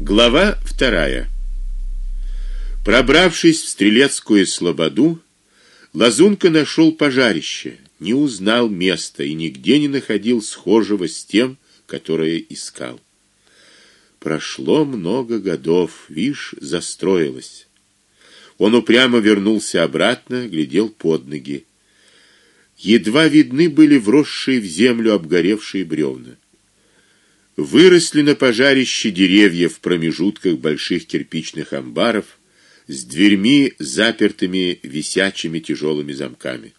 Глава вторая. Пробравшись в стрелецкую слободу, Лазунка нашел пожарище, не узнал места и нигде не находил схожего с тем, которое искал. Прошло много годов, вишь, застроилось. Он упрямо вернулся обратно, глядел под ноги. Едва видны были вросшие в землю обгоревшие бревна. Выросли на пожарище деревья в промежутках больших кирпичных амбаров с дверьми, запертыми висячими тяжелыми замками.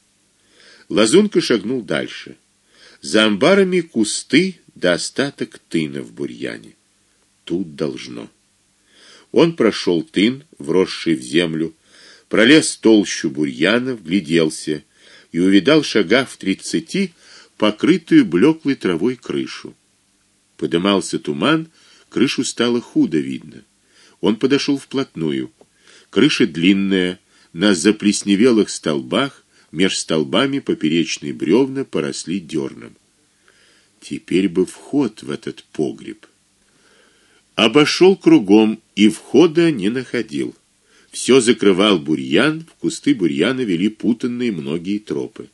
Лазунка шагнул дальше. За амбарами кусты да остаток тына в бурьяне. Тут должно. Он прошел тын, вросший в землю, пролез толщу бурьяна, вгляделся и увидал шагах в тридцати покрытую блеклой травой крышу. Подымался туман, крышу стало худо видно. Он подошел вплотную. Крыша длинная, на заплесневелых столбах, меж столбами поперечные бревна поросли дерном. Теперь бы вход в этот погреб. Обошел кругом и входа не находил. Все закрывал бурьян, в кусты бурьяна вели путанные многие тропы.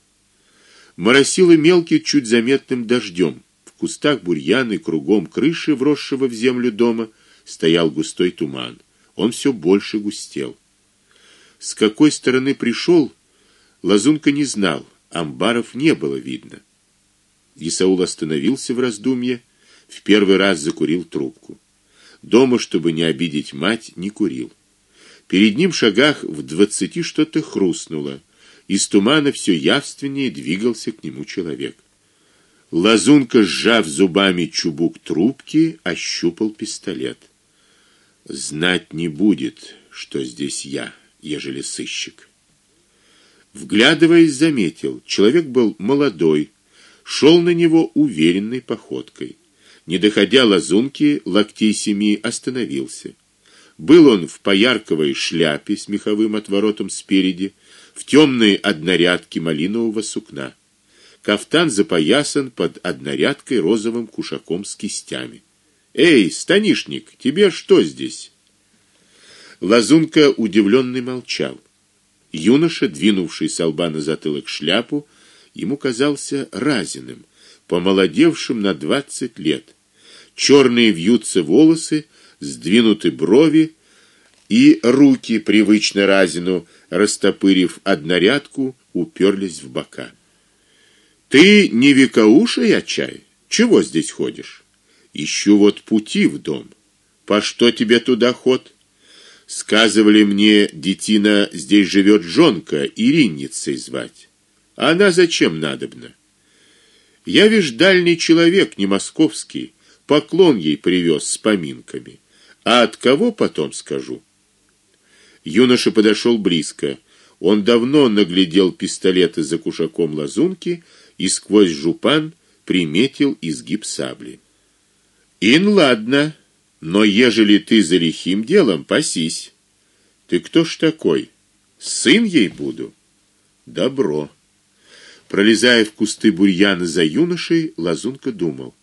Моросило мелким, чуть заметным дождем кустах бурьяна и кругом крыши, вросшего в землю дома, стоял густой туман. Он все больше густел. С какой стороны пришел, Лазунка не знал, амбаров не было видно. Исаул остановился в раздумье, в первый раз закурил трубку. Дома, чтобы не обидеть мать, не курил. Перед ним в шагах в двадцати что-то хрустнуло. Из тумана все явственнее двигался к нему человек. Лазунка, сжав зубами чубук трубки, ощупал пистолет. Знать не будет, что здесь я, ежели сыщик. Вглядываясь, заметил, человек был молодой, шел на него уверенной походкой. Не доходя лазунки, локтей семи остановился. Был он в поярковой шляпе с меховым отворотом спереди, в темной однорядке малинового сукна. Кафтан запоясан под однорядкой розовым кушаком с кистями. Эй, станишник, тебе что здесь? Лазунка удивленный молчал. Юноша, двинувший с лба на затылок шляпу, ему казался разиным, помолодевшим на двадцать лет. Черные вьются волосы, сдвинуты брови, и руки привычно разину, растопырив однорядку, уперлись в бока. Ты не векауший чай? Чего здесь ходишь? Ищу вот пути в дом. По что тебе туда ход? Сказывали мне, детина здесь живет жонка, Иринницей звать. А она зачем надобна? Я вишь дальний человек, не московский, поклон ей привез с поминками. А от кого потом скажу? Юноша подошел близко. Он давно наглядел пистолеты за кушаком лазунки и сквозь жупан приметил изгиб сабли. Ин ладно, но ежели ты за лихим делом пасись. Ты кто ж такой? Сын ей буду. Добро. Пролезая в кусты бурьяна за юношей, Лазунка думал: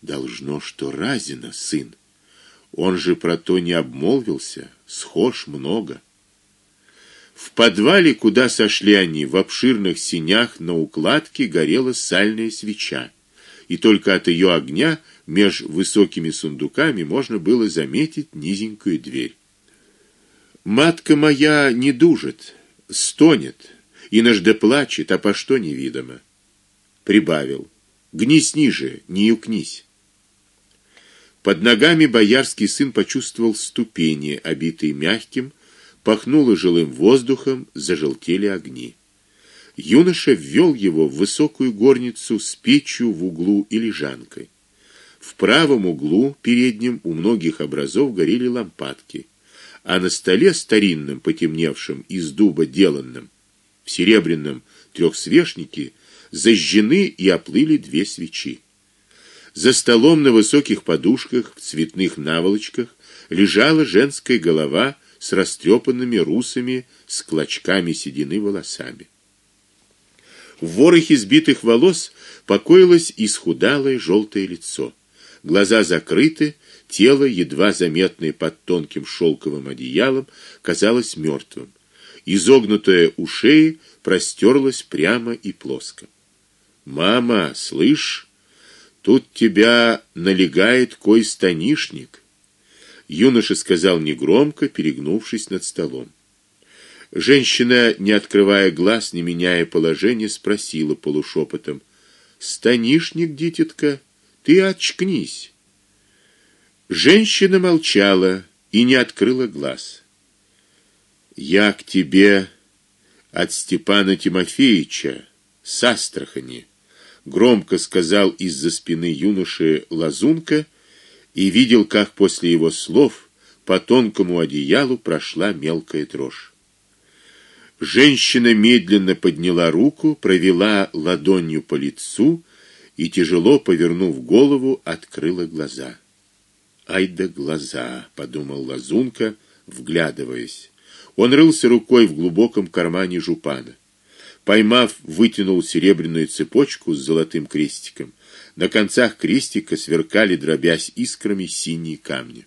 должно что Разина сын. Он же про то не обмолвился, схож много. В подвале, куда сошли они, в обширных синях на укладке горела сальная свеча, и только от ее огня меж высокими сундуками можно было заметить низенькую дверь. Матка моя не дужит, стонет, и нажде плачет, а по что невидимо. Прибавил: "Гнись ниже, не юкнись". Под ногами боярский сын почувствовал ступени, обитые мягким, пахнуло жилым воздухом, зажелтели огни. Юноша ввел его в высокую горницу с печью в углу и лежанкой. В правом углу, переднем, у многих образов горели лампадки, а на столе старинном, потемневшем из дуба деланном, в серебряном трехсвечнике зажжены и оплыли две свечи. За столом на высоких подушках в цветных наволочках лежала женская голова с растрепанными русыми с клочками седины волосами. В ворохе сбитых волос покоилось исхудалое желтое лицо. Глаза закрыты, тело, едва заметное под тонким шелковым одеялом, казалось мертвым. Изогнутое у шеи простерлось прямо и плоско. Мама, слышь, тут тебя налегает кой станишник. Юноша сказал негромко, перегнувшись над столом. Женщина, не открывая глаз, не меняя положения, спросила полушепотом: "Станишник, дитятка, ты очкнись". Женщина молчала и не открыла глаз. "Я к тебе от Степана Тимофеевича с Астрахани", громко сказал из-за спины юноши Лазунка и видел, как после его слов по тонкому одеялу прошла мелкая дрожь. Женщина медленно подняла руку, провела ладонью по лицу и тяжело повернув голову, открыла глаза. Ай да глаза, подумал Лазунка, вглядываясь. Он рылся рукой в глубоком кармане жупана. Поймав, вытянул серебряную цепочку с золотым крестиком. На концах крестика сверкали дробясь искрами синие камни.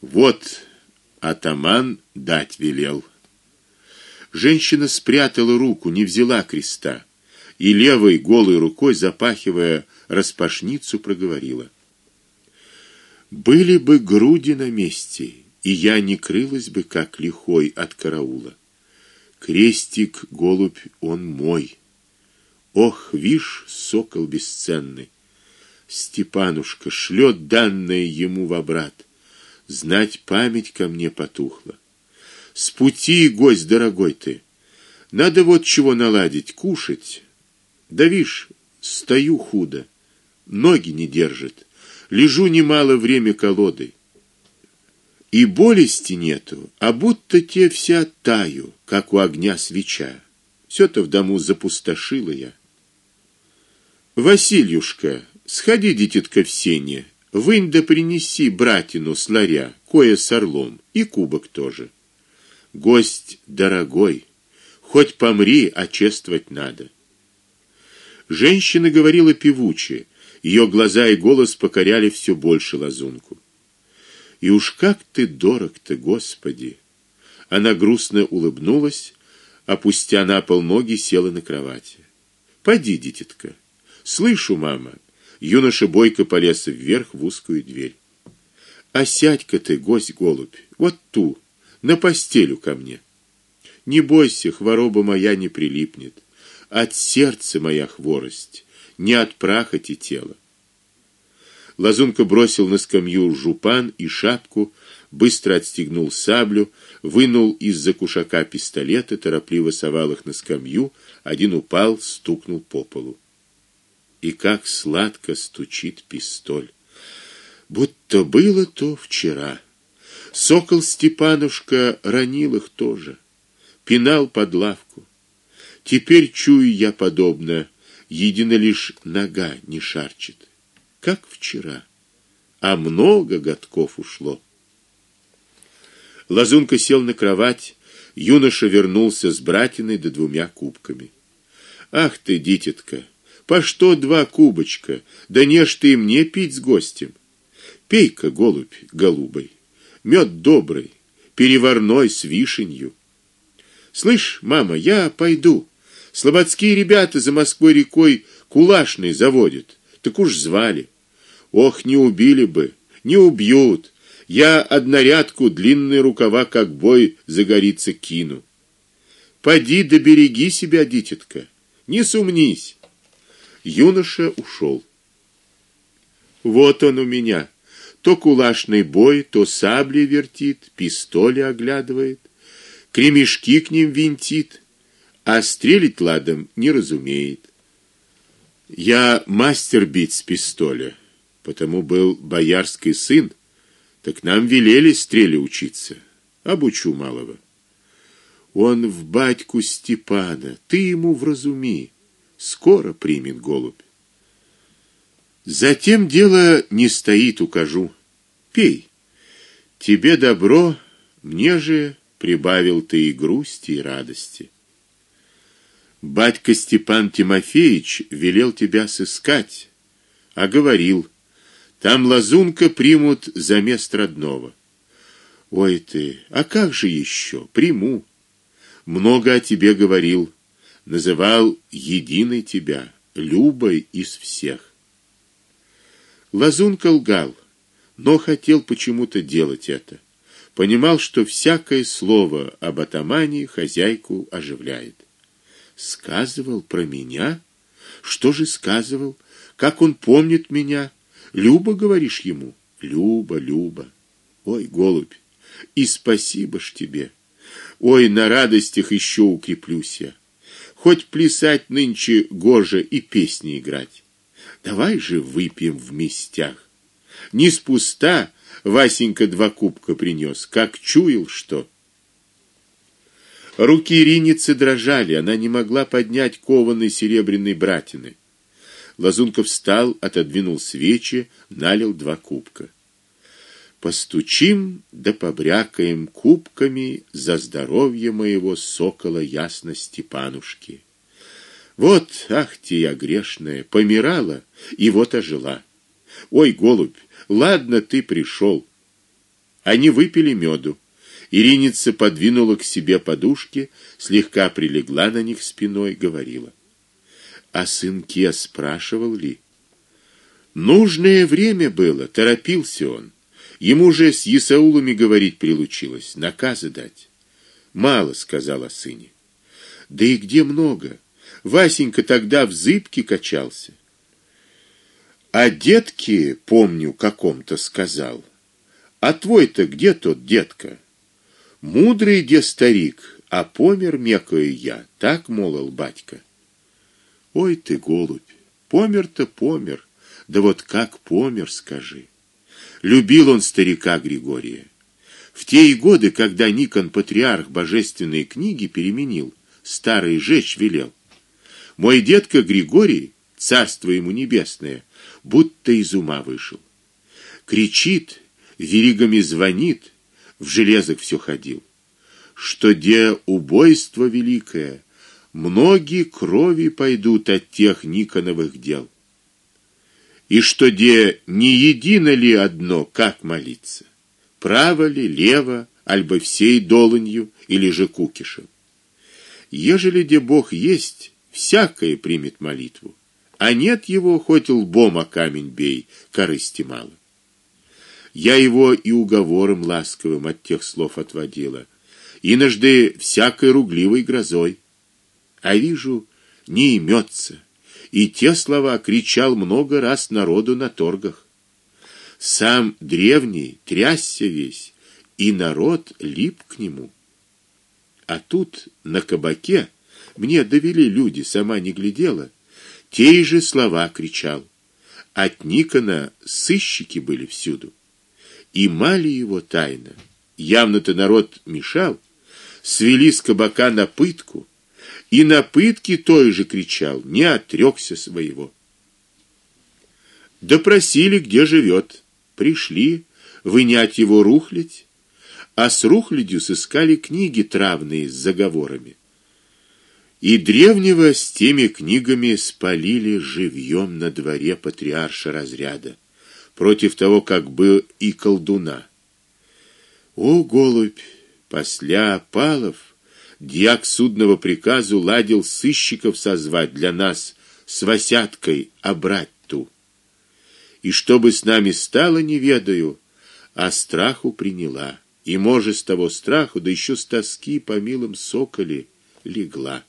Вот атаман дать велел, Женщина спрятала руку, не взяла креста, и левой голой рукой запахивая распашницу проговорила: Были бы груди на месте, и я не крылась бы как лихой от караула. Крестик голубь он мой. Ох, вишь, сокол бесценный. Степанушка шлет данное ему в обрат. Знать память ко мне потухла. С пути, гость дорогой ты. Надо вот чего наладить, кушать. Да вишь, стою худо. Ноги не держит. Лежу немало время колодой. И болести нету, а будто те вся таю, как у огня свеча. все то в дому запустошила я. Васильюшка, сходи, дитятка, в сене, вынь да принеси братину с ларя, кое с орлом, и кубок тоже гость дорогой, хоть помри, а чествовать надо. Женщина говорила певуче, ее глаза и голос покоряли все больше лазунку. И уж как ты дорог-то, Господи. Она грустно улыбнулась, опустя на пол ноги, села на кровати. Поди, дитятка. Слышу, мама. Юноша бойко полез вверх в узкую дверь. А сядь-ка ты, гость голубь, вот ту на постелю ко мне. Не бойся, хвороба моя не прилипнет. От сердца моя хворость, не от прахоти тела. Лазунка бросил на скамью жупан и шапку, быстро отстегнул саблю, вынул из-за кушака пистолет и торопливо совал их на скамью, один упал, стукнул по полу. И как сладко стучит пистоль. Будто было то вчера. Сокол Степанушка ранил их тоже, пинал под лавку. Теперь чую я подобно, едино лишь нога не шарчит, как вчера. А много годков ушло. Лазунка сел на кровать, юноша вернулся с братиной да двумя кубками. Ах ты, дитятка, по что два кубочка? Да не ж ты мне пить с гостем. Пей-ка, голубь, голубой мед добрый, переварной с вишенью. Слышь, мама, я пойду. Слободские ребята за Москвой рекой кулашный заводят. Так уж звали. Ох, не убили бы, не убьют. Я однорядку длинные рукава как бой загорится кину. Поди да береги себя, дитятка. Не сумнись. Юноша ушел. Вот он у меня то кулашный бой, то сабли вертит, пистоли оглядывает, кремешки к ним винтит, а стрелять ладом не разумеет. Я мастер бить с пистоля, потому был боярский сын, так нам велели стреле учиться. Обучу малого. Он в батьку Степана, ты ему вразуми, скоро примет голубь. Затем дело не стоит, укажу. Пей. Тебе добро, мне же прибавил ты и грусти, и радости. Батька Степан Тимофеевич велел тебя сыскать, а говорил: Там лазунка примут за место родного. Ой ты, а как же еще? Приму. Много о тебе говорил, называл единой тебя, любой из всех. Лазунка лгал, но хотел почему-то делать это. Понимал, что всякое слово об атамане хозяйку оживляет. Сказывал про меня? Что же сказывал? Как он помнит меня? Люба, говоришь ему? Люба, Люба. Ой, голубь, и спасибо ж тебе. Ой, на радостях еще укреплюсь я. Хоть плясать нынче гоже и песни играть. Давай же выпьем в местях. Не спуста Васенька два кубка принес, как чуял что. Руки Ириницы дрожали, она не могла поднять кованой серебряной братины. Лазунков встал, отодвинул свечи, налил два кубка. Постучим да побрякаем кубками за здоровье моего сокола ясно Степанушки. Вот, ах ты я грешная, помирала и вот ожила. Ой, голубь, ладно ты пришел. Они выпили меду. Ириница подвинула к себе подушки, слегка прилегла на них спиной, говорила: "А сынке спрашивал ли?" Нужное время было, торопился он. Ему же с Исаулами говорить прилучилось, наказы дать. Мало сказала сыне. Да и где много? Васенька тогда в зыбке качался. А детки, помню, каком-то сказал. А твой-то где тот детка? Мудрый где старик, а помер мекаю я, так молол батька. Ой ты, голубь, помер-то помер. Да вот как помер, скажи. Любил он старика Григория. В те годы, когда Никон патриарх божественные книги переменил, старые жечь велел. Мой дедка Григорий, царство ему небесное, будто из ума вышел. Кричит, веригами звонит, в железах все ходил. Что де убойство великое, многие крови пойдут от тех Никоновых дел и что де не едино ли одно, как молиться? Право ли, лево, альбо всей долонью или же кукишем? Ежели де Бог есть, всякое примет молитву, а нет его, хоть лбом о камень бей, корысти мало. Я его и уговором ласковым от тех слов отводила, и нажды всякой ругливой грозой. А вижу, не имется и те слова кричал много раз народу на торгах. Сам древний трясся весь, и народ лип к нему. А тут на кабаке мне довели люди, сама не глядела, те же слова кричал. От Никона сыщики были всюду. И мали его тайно. Явно-то народ мешал, свели с кабака на пытку и на пытки той же кричал, не отрёкся своего. Допросили, где живет. Пришли вынять его рухлядь, а с рухлядью сыскали книги травные с заговорами. И древнего с теми книгами спалили живьем на дворе патриарша разряда, против того, как бы и колдуна. О, голубь, после Палов дьяк судного приказу ладил сыщиков созвать для нас с Васяткой обрать ту. И чтобы с нами стало, не ведаю, а страху приняла. И может с того страху, да еще с тоски по милым соколе легла.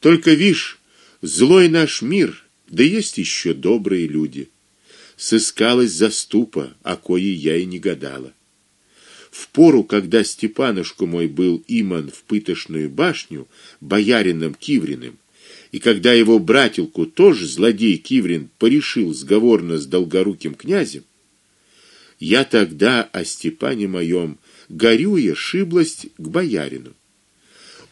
Только вишь, злой наш мир, да есть еще добрые люди. Сыскалась заступа, о коей я и не гадала. В пору, когда Степанушка мой был иман в пытошную башню боярином Кивриным, и когда его братилку тоже злодей Киврин порешил сговорно с долгоруким князем, я тогда о Степане моем горюя шиблость к боярину.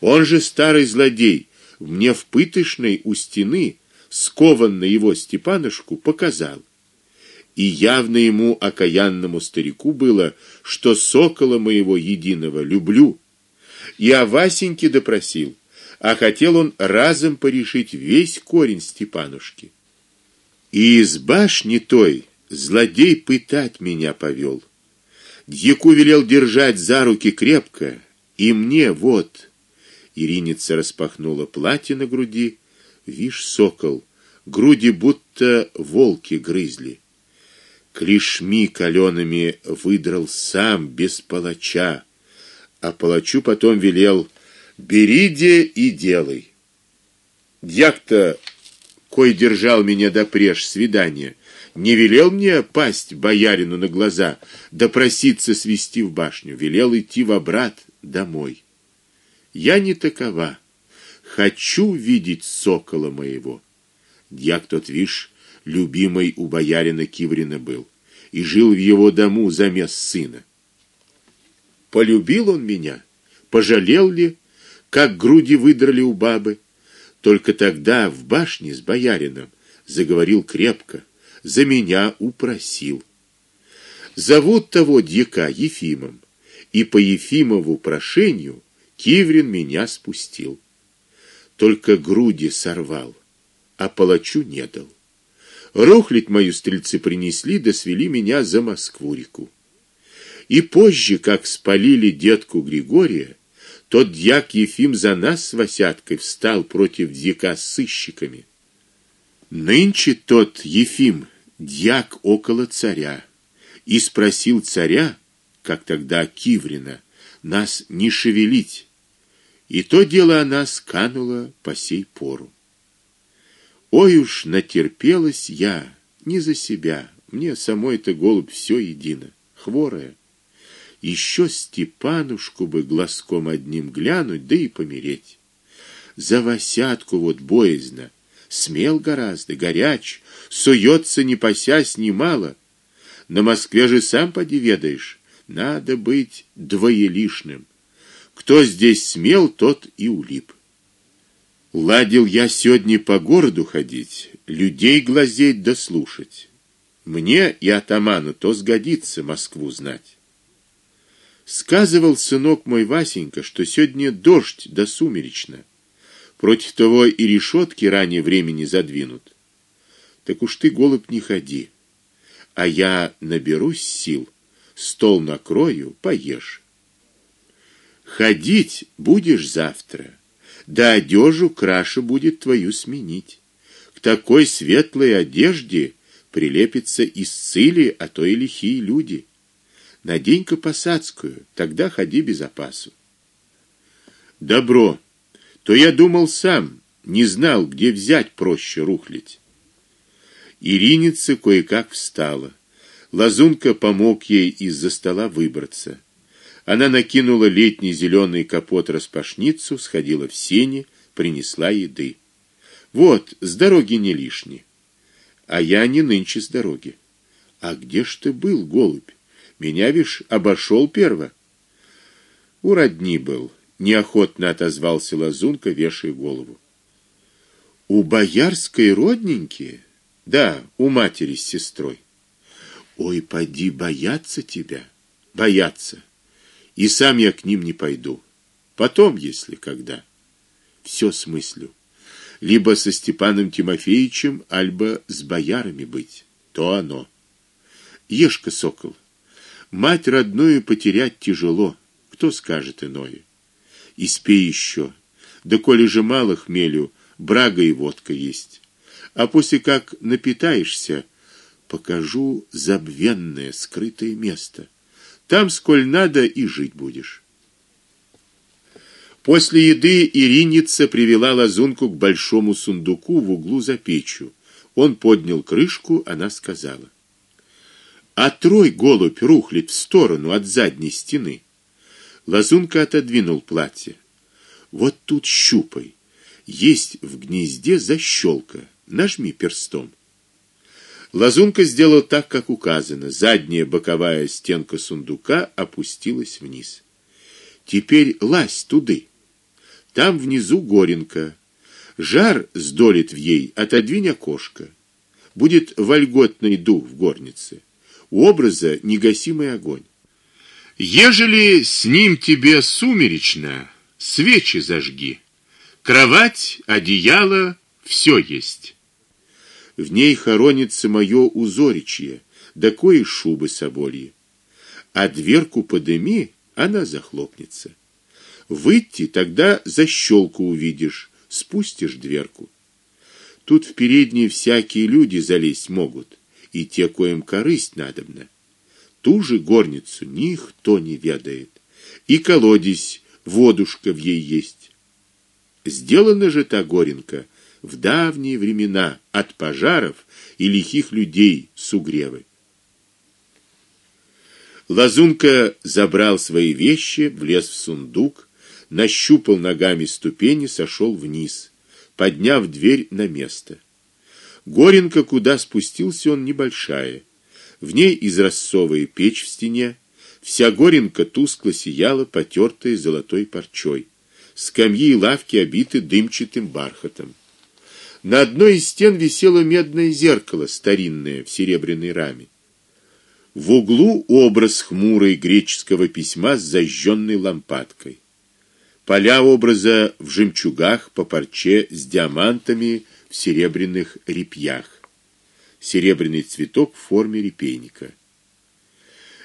Он же старый злодей мне в пытошной у стены скованно его Степанушку показал и явно ему окаянному старику было, что сокола моего единого люблю. И о Васеньке допросил, а хотел он разом порешить весь корень Степанушки. И из башни той злодей пытать меня повел. Дьяку велел держать за руки крепко, и мне вот. Ириница распахнула платье на груди, вишь сокол, груди будто волки грызли. Клешми калеными выдрал сам без палача, а палачу потом велел: "Бериде и делай". Дьяк-то кой держал меня до преж свидания, не велел мне пасть боярину на глаза, да проситься свести в башню, велел идти в обрат домой. Я не такова. Хочу видеть сокола моего. Дьяк тот, вишь, любимый у боярина Киврина был и жил в его дому за мест сына. Полюбил он меня, пожалел ли, как груди выдрали у бабы. Только тогда в башне с боярином заговорил крепко за меня упросил. Зовут того дьяка Ефимом, и по Ефимову прошению Киврин меня спустил. Только груди сорвал, а палачу не дал. Рухлить мою стрельцы принесли, да свели меня за Москву-реку. И позже, как спалили детку Григория, тот дьяк Ефим за нас с Васяткой встал против дьяка с сыщиками. Нынче тот Ефим дьяк около царя и спросил царя, как тогда Киврина, нас не шевелить. И то дело о нас кануло по сей пору. Ой уж натерпелась я, не за себя, мне самой-то голубь все едино, хворая. Еще Степанушку бы глазком одним глянуть, да и помереть. За Васятку вот боязно, смел гораздо, горяч, суется не посясь немало. На Москве же сам поди ведаешь, надо быть двоелишным. Кто здесь смел, тот и улип. Ладил я сегодня по городу ходить, людей глазеть да слушать. Мне и атаману то сгодится Москву знать. Сказывал сынок мой Васенька, что сегодня дождь да сумеречно. Против того и решетки ранее времени задвинут. Так уж ты, голубь, не ходи. А я наберусь сил, стол накрою, поешь. Ходить будешь завтра. Да одежу краше будет твою сменить. К такой светлой одежде прилепится и исцили, а то и лихие люди. Надень-ка посадскую, тогда ходи без опасу. Добро. То я думал сам, не знал, где взять проще рухлить. Ириница кое-как встала. Лазунка помог ей из-за стола выбраться. Она накинула летний зеленый капот распашницу, сходила в сени, принесла еды. Вот, с дороги не лишне. А я не нынче с дороги. А где ж ты был, голубь? Меня вишь обошел перво. У родни был, неохотно отозвался Лазунка, вешая голову. У боярской родненькие? Да, у матери с сестрой. Ой, поди бояться тебя, бояться. И сам я к ним не пойду. Потом, если когда. Все смыслю. Либо со Степаном Тимофеевичем, альбо с боярами быть. То оно. Ешка сокол. Мать родную потерять тяжело. Кто скажет иное? И спей еще. Да коли же мало хмелю, брага и водка есть а после как напитаешься, покажу забвенное скрытое место. Там сколь надо и жить будешь. После еды Ириница привела лазунку к большому сундуку в углу за печью. Он поднял крышку, она сказала: "Отрой голубь рухлит в сторону от задней стены". Лазунка отодвинул платье. "Вот тут щупай. Есть в гнезде защелка. Нажми перстом. Лазунка сделал так, как указано. Задняя боковая стенка сундука опустилась вниз. Теперь лазь туды. Там внизу горенка. Жар сдолит в ей, отодвинь окошко. Будет вольготный дух в горнице. У образа негасимый огонь. Ежели с ним тебе сумеречно, свечи зажги. Кровать, одеяло все есть в ней хоронится мое узоричье, да кое шубы собольи. А дверку подыми, она захлопнется. Выйти тогда защелку увидишь, спустишь дверку. Тут в передние всякие люди залезть могут, и те, коим корысть надобна. Ту же горницу никто не ведает. И колодец, водушка в ей есть. Сделана же та горенка в давние времена от пожаров и лихих людей с угревы. Лазунка забрал свои вещи, влез в сундук, нащупал ногами ступени, сошел вниз, подняв дверь на место. Горенка, куда спустился он, небольшая. В ней израсцовая печь в стене, вся горенка тускло сияла потертой золотой парчой. Скамьи и лавки обиты дымчатым бархатом. На одной из стен висело медное зеркало старинное в серебряной раме. В углу образ хмурой греческого письма с зажженной лампадкой. Поля образа в жемчугах по парче с диамантами в серебряных репьях. Серебряный цветок в форме репейника.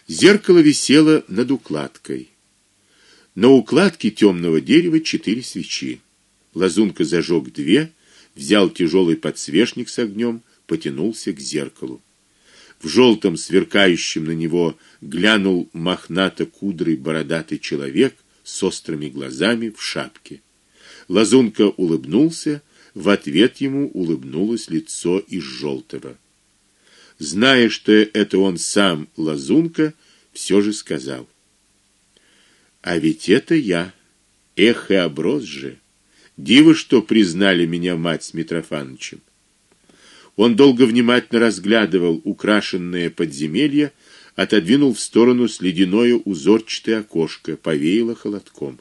Зеркало висело над укладкой. На укладке темного дерева четыре свечи. Лазунка зажег две, взял тяжелый подсвечник с огнем, потянулся к зеркалу. В желтом сверкающем на него глянул мохнато-кудрый бородатый человек с острыми глазами в шапке. Лазунка улыбнулся, в ответ ему улыбнулось лицо из желтого. Зная, что это он сам Лазунка, все же сказал: "А ведь это я. Эх, и оброс же. Диво, что признали меня мать с Митрофановичем". Он долго внимательно разглядывал украшенное подземелье, отодвинул в сторону с ледяное узорчатое окошко, повеяло холодком.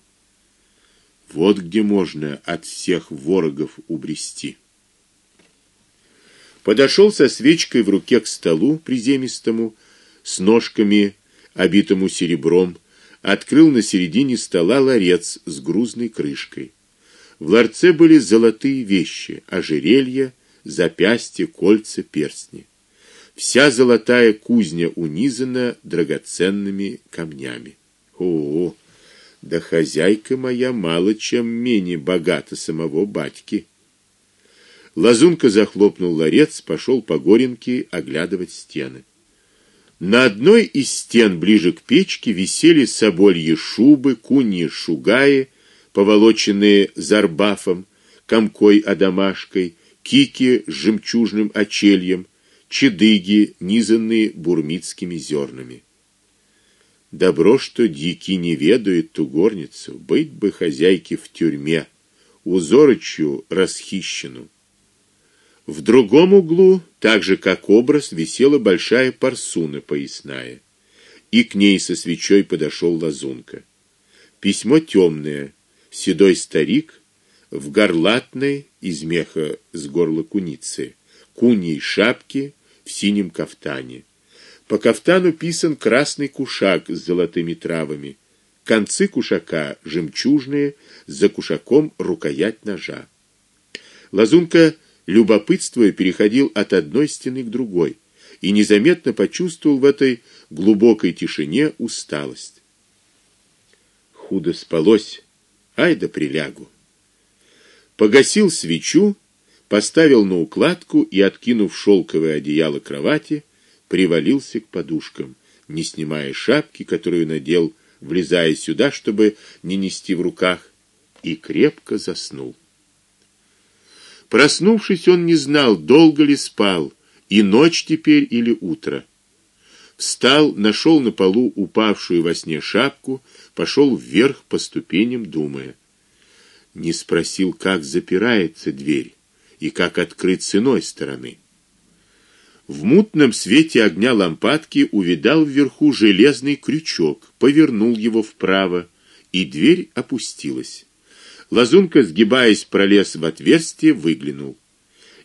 Вот где можно от всех ворогов убрести. Подошел со свечкой в руке к столу приземистому с ножками, обитому серебром, открыл на середине стола ларец с грузной крышкой. В ларце были золотые вещи: ожерелья, запястья, кольца, перстни. Вся золотая кузня унизана драгоценными камнями. О, да хозяйка моя мало чем менее богата самого батьки. Лазунка захлопнул ларец, пошел по горенке оглядывать стены. На одной из стен ближе к печке висели собольи шубы, куньи шугаи, поволоченные зарбафом, комкой адамашкой, кики с жемчужным очельем, чедыги, низанные бурмитскими зернами. Добро, что дики не ведают ту горницу, быть бы хозяйке в тюрьме, узорочью расхищену. В другом углу, так же как образ, висела большая парсуна поясная, и к ней со свечой подошел Лазунка. Письмо темное, седой старик в горлатной из меха с горла куницы, куньей шапке в синем кафтане. По кафтану писан красный кушак с золотыми травами. Концы кушака жемчужные, за кушаком рукоять ножа. Лазунка, любопытствуя, переходил от одной стены к другой и незаметно почувствовал в этой глубокой тишине усталость. Худо спалось. Ай да прилягу. Погасил свечу, поставил на укладку и откинув шелковое одеяло кровати, привалился к подушкам, не снимая шапки, которую надел, влезая сюда, чтобы не нести в руках, и крепко заснул. Проснувшись, он не знал, долго ли спал, и ночь теперь или утро. Встал, нашел на полу упавшую во сне шапку, пошел вверх по ступеням, думая. Не спросил, как запирается дверь и как открыть с иной стороны. В мутном свете огня лампадки увидал вверху железный крючок, повернул его вправо, и дверь опустилась. Лазунка, сгибаясь, пролез в отверстие, выглянул.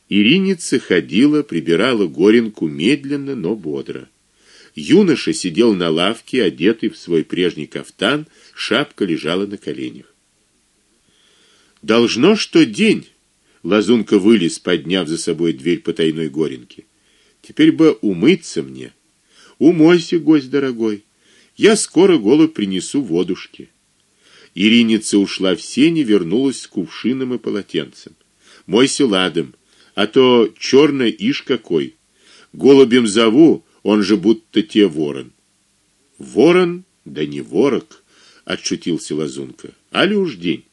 Ириница ходила, прибирала горенку медленно, но бодро. Юноша сидел на лавке, одетый в свой прежний кафтан, шапка лежала на коленях. Должно что день. Лазунка вылез, подняв за собой дверь потайной горенки. Теперь бы умыться мне. Умойся, гость дорогой. Я скоро голубь принесу водушки. Ириница ушла в сени, вернулась с кувшином и полотенцем. Мойся ладом, а то черный иш какой. Голубем зову, он же будто те ворон. Ворон, да не ворок, отшутился Лазунка. Али уж день.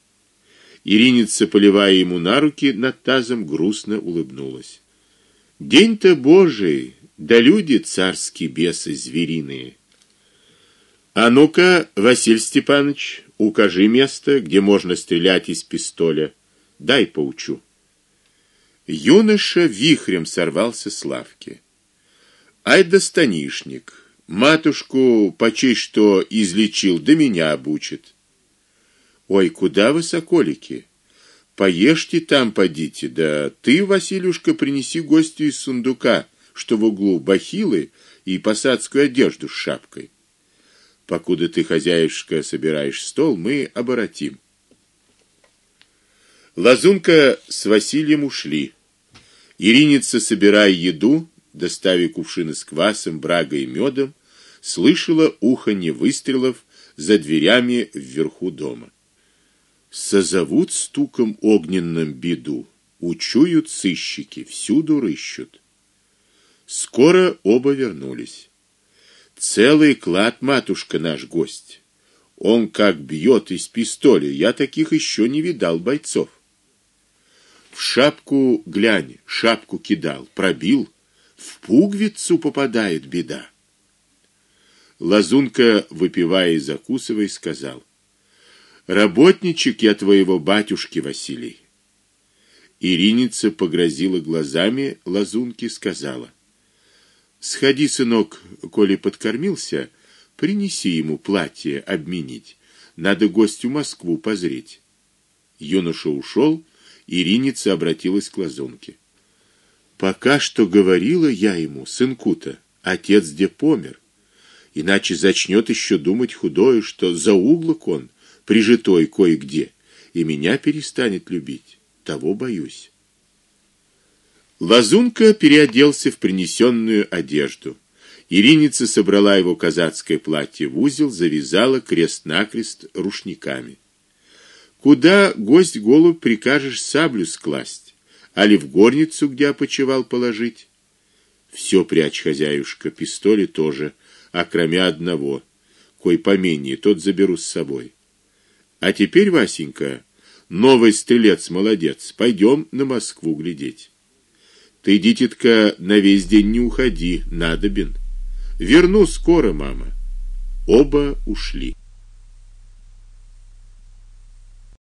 Ириница, поливая ему на руки над тазом, грустно улыбнулась. День-то Божий, да люди царские бесы звериные. А ну-ка, Василий Степанович, укажи место, где можно стрелять из пистоля. Дай поучу. Юноша вихрем сорвался с лавки. Ай да станишник, матушку почей что излечил, да меня обучит. Ой, куда вы, соколики? Поешьте там, подите, да ты, Василюшка, принеси гостю из сундука, что в углу бахилы и посадскую одежду с шапкой. Покуда ты, хозяюшка, собираешь стол, мы оборотим. Лазунка с Василием ушли. Ириница, собирая еду, доставив кувшины с квасом, брагой и медом, слышала уханье выстрелов за дверями вверху дома. Созовут стуком огненным беду, учуют сыщики, всюду рыщут. Скоро оба вернулись. Целый клад, матушка, наш гость. Он как бьет из пистоля, я таких еще не видал бойцов. В шапку глянь, шапку кидал, пробил, в пуговицу попадает беда. Лазунка, выпивая и закусывая, сказал: "Работничек я твоего батюшки Василий". Ириница погрозила глазами Лазунке, сказала: Сходи, сынок, коли подкормился, принеси ему платье обменить. Надо гостю Москву позреть. Юноша ушел, Ириница обратилась к Лазунке. Пока что говорила я ему, сынку-то, отец где помер. Иначе зачнет еще думать худое, что за углок он, прижитой кое-где, и меня перестанет любить. Того боюсь. Лазунка переоделся в принесенную одежду. Ириница собрала его казацкое платье в узел, завязала крест-накрест рушниками. Куда гость голубь прикажешь саблю скласть, али в горницу, где опочивал, положить? Все прячь, хозяюшка, пистоли тоже, а кроме одного, кой поменьше, тот заберу с собой. А теперь, Васенька, новый стрелец молодец, пойдем на Москву глядеть. Ты, дитятка, на весь день не уходи, надобен. Верну скоро, мама. Оба ушли.